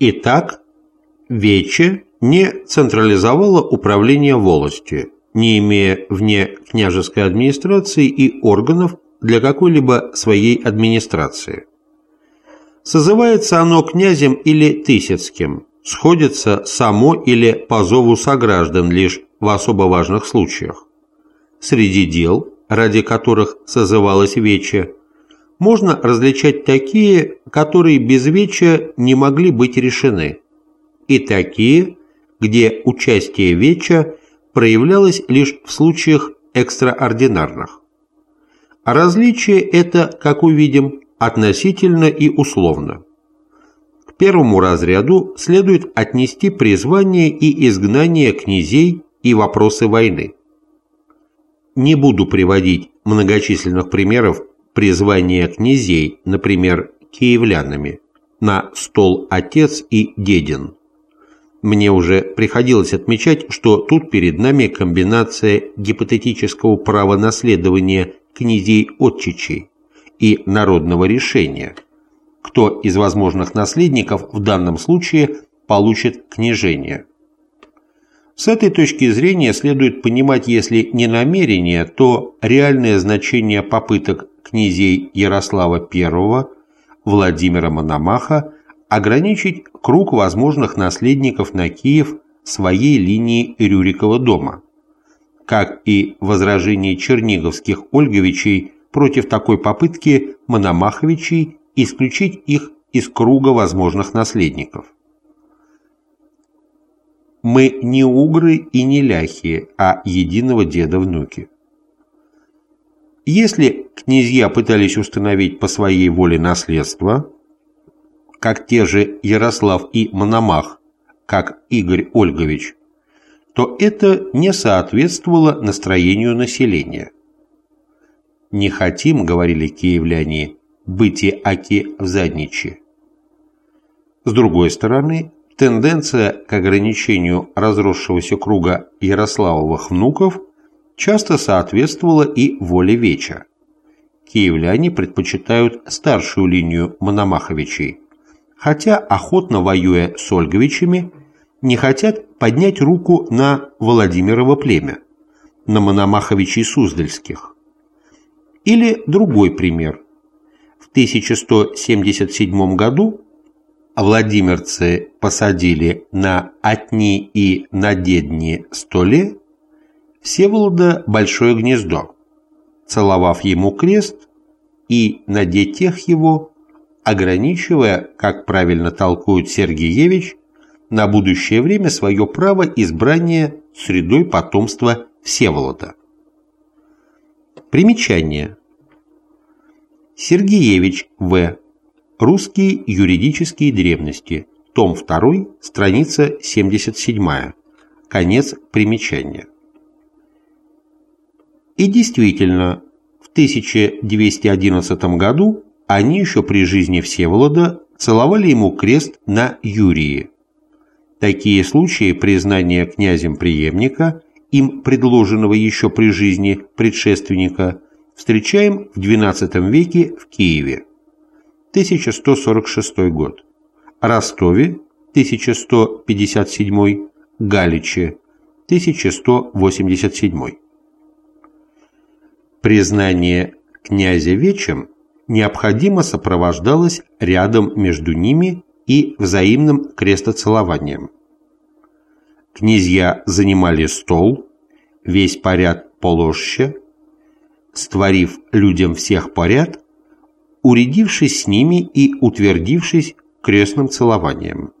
Итак, Вече не централизовало управление волостью, не имея вне княжеской администрации и органов для какой-либо своей администрации. Созывается оно князем или тысяцким, сходится само или по зову сограждан лишь в особо важных случаях. Среди дел, ради которых созывалось вече, можно различать такие, которые без веча не могли быть решены, и такие, где участие веча проявлялось лишь в случаях экстраординарных. Различие это, как увидим, относительно и условно. К первому разряду следует отнести призвание и изгнание князей и вопросы войны. Не буду приводить многочисленных примеров призвания князей, например, киевлянами, на стол отец и дедин. Мне уже приходилось отмечать, что тут перед нами комбинация гипотетического права наследования князей-отчичей и народного решения, кто из возможных наследников в данном случае получит княжение. С этой точки зрения следует понимать, если не намерение, то реальное значение попыток князей Ярослава I, Владимира Мономаха ограничить круг возможных наследников на Киев своей линии Рюрикова дома, как и возражение черниговских Ольговичей против такой попытки Мономаховичей исключить их из круга возможных наследников. Мы не угры и не ляхи, а единого деда-внуки. Если князья пытались установить по своей воле наследство, как те же Ярослав и Мономах, как Игорь Ольгович, то это не соответствовало настроению населения. «Не хотим, — говорили киевляне, — быть и аки в задниче». С другой стороны, тенденция к ограничению разросшегося круга Ярославовых внуков часто соответствовала и воле Веча. Киевляне предпочитают старшую линию Мономаховичей, хотя, охотно воюя с Ольговичами, не хотят поднять руку на Владимирово племя, на Мономаховичей Суздальских. Или другой пример. В 1177 году владимирцы посадили на Отни и на Дедни столе Всеволода Большое Гнездо, целовав ему крест и на детях его ограничивая, как правильно толкует Сергеевич, на будущее время свое право избрания средой потомства Всеволода. Примечание. Сергеевич В. Русские юридические древности. Том 2, страница 77. Конец примечания. И действительно, в 1211 году они еще при жизни Всеволода целовали ему крест на Юрии. Такие случаи признания князем преемника, им предложенного еще при жизни предшественника, встречаем в XII веке в Киеве. 1146 год. Ростове 1157, Галиче 1187. Признание князя Вечем необходимо сопровождалось рядом между ними и взаимным крестоцелованием. Князья занимали стол, весь поряд положще, створив людям всех поряд, уредившись с ними и утвердившись крестным целованием.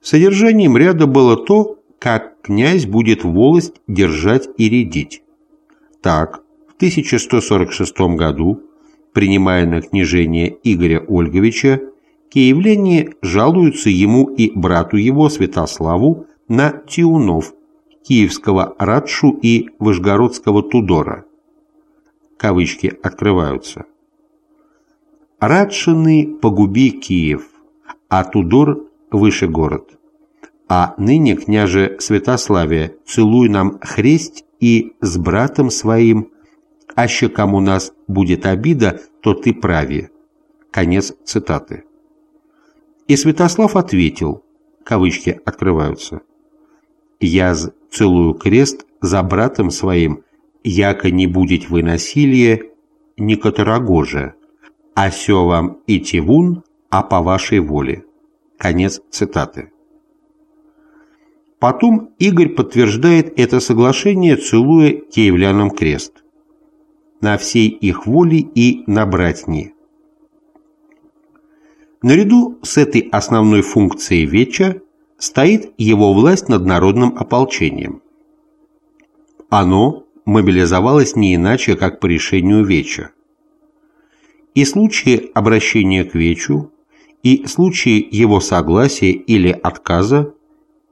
Содержанием ряда было то, как князь будет волость держать и рядить. Так, 1146 году принимая на княжение Игоря Ольговича, киевляне жалуются ему и брату его Святославу на Тиунов, киевского Радшу и Вышгородского Тудора. Кавычки открываются. Радшины погуби Киев, а Тудор выше город. А ныне, княже Святославие, целуй нам хресть и с братом своим аще кому нас будет обида, то ты праве». Конец цитаты. И Святослав ответил, кавычки открываются, «Я целую крест за братом своим, яко не будет вы насилие, не которогоже, а сё вам и тивун, а по вашей воле». Конец цитаты. Потом Игорь подтверждает это соглашение, целуя киевлянам крест. На всей их воле и на братни. Наряду с этой основной функцией Веча стоит его власть над народным ополчением. Оно мобилизовалось не иначе, как по решению Веча. И случаи обращения к Вечу, и случаи его согласия или отказа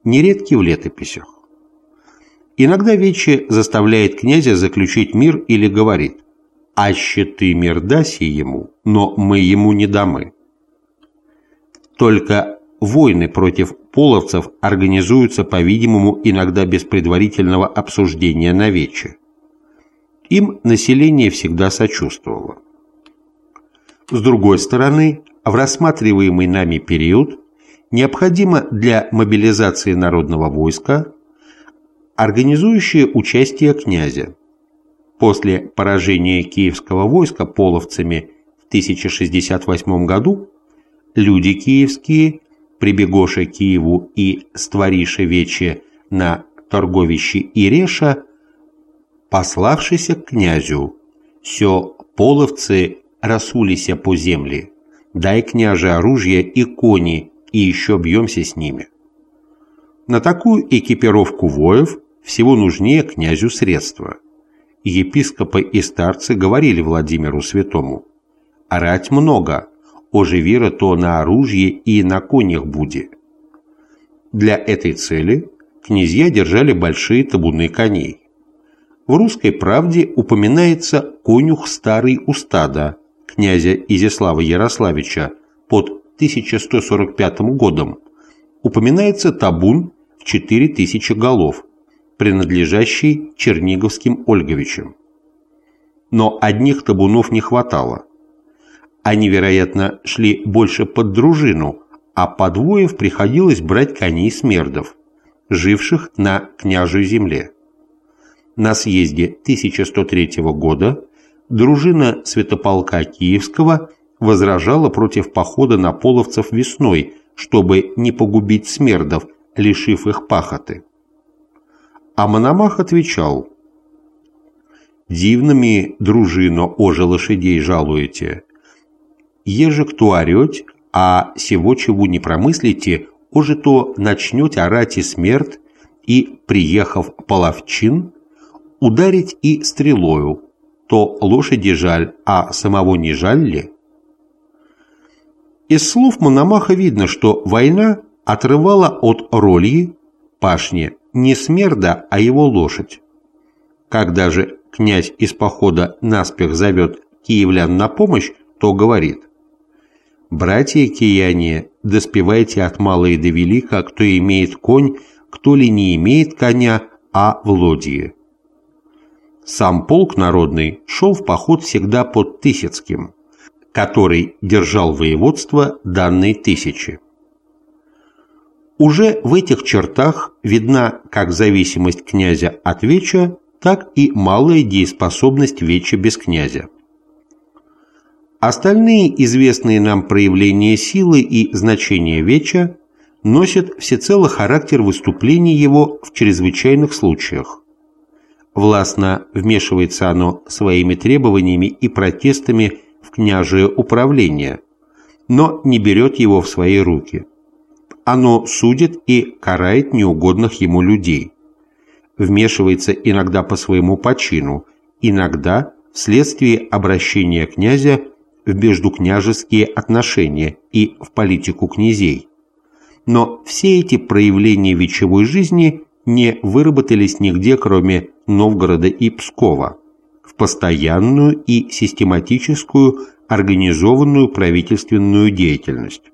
нередки в летописях. Иногда Вече заставляет князя заключить мир или говорит «Аще ты мир даси ему, но мы ему не дамы». Только войны против половцев организуются, по-видимому, иногда без предварительного обсуждения на вече. Им население всегда сочувствовало. С другой стороны, в рассматриваемый нами период необходимо для мобилизации народного войска организующее участие князя. После поражения киевского войска половцами в 1068 году люди киевские, прибегоша Киеву и створише вече на торговище Иреша, пославшися к князю, сё половцы расулися по земле, дай княже оружие и кони, и еще бьемся с ними. На такую экипировку воев всего нужнее князю средства. Епископы и старцы говорили Владимиру Святому, «Орать много, оживира то на оружие и на конях буде. Для этой цели князья держали большие табуны коней. В «Русской правде» упоминается конюх старый у стада князя Изяслава Ярославича под 1145 годом. Упоминается табун в 4000 голов, принадлежащий черниговским Ольговичам. Но одних табунов не хватало. Они, вероятно, шли больше под дружину, а подвоев приходилось брать коней смердов, живших на княжей земле. На съезде 1103 года дружина Святополка Киевского возражала против похода на половцев весной, чтобы не погубить смердов, лишив их пахоты. А Мономах отвечал, «Дивными дружину оже лошадей жалуете, еже кто орёть, а сего чего не промыслите, оже то начнёт орать и смерть, и, приехав половчин, ударить и стрелою, то лошади жаль, а самого не жаль ли? Из слов Мономаха видно, что война отрывала от роли пашни не смерда, а его лошадь. Когда же князь из похода наспех зовет киевлян на помощь, то говорит «Братья кияне, доспевайте от мала и до велика, кто имеет конь, кто ли не имеет коня, а в лодье». Сам полк народный шел в поход всегда под Тысяцким, который держал воеводство данной тысячи. Уже в этих чертах видна как зависимость князя от Веча, так и малая дееспособность Веча без князя. Остальные известные нам проявления силы и значения Веча носят всецело характер выступлений его в чрезвычайных случаях. Властно вмешивается оно своими требованиями и протестами в княжее управление, но не берет его в свои руки. Оно судит и карает неугодных ему людей. Вмешивается иногда по своему почину, иногда вследствие обращения князя в междукняжеские отношения и в политику князей. Но все эти проявления вечевой жизни не выработались нигде, кроме Новгорода и Пскова, в постоянную и систематическую организованную правительственную деятельность.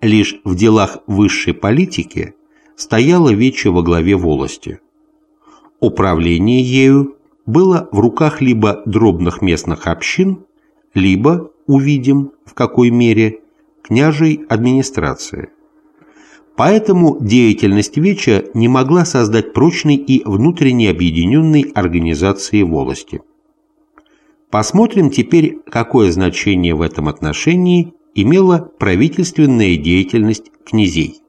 Лишь в делах высшей политики стояла Вече во главе волости. Управление ею было в руках либо дробных местных общин, либо, увидим в какой мере, княжей администрация. Поэтому деятельность Веча не могла создать прочной и внутренне объединенной организации волости. Посмотрим теперь, какое значение в этом отношении имела правительственная деятельность князей.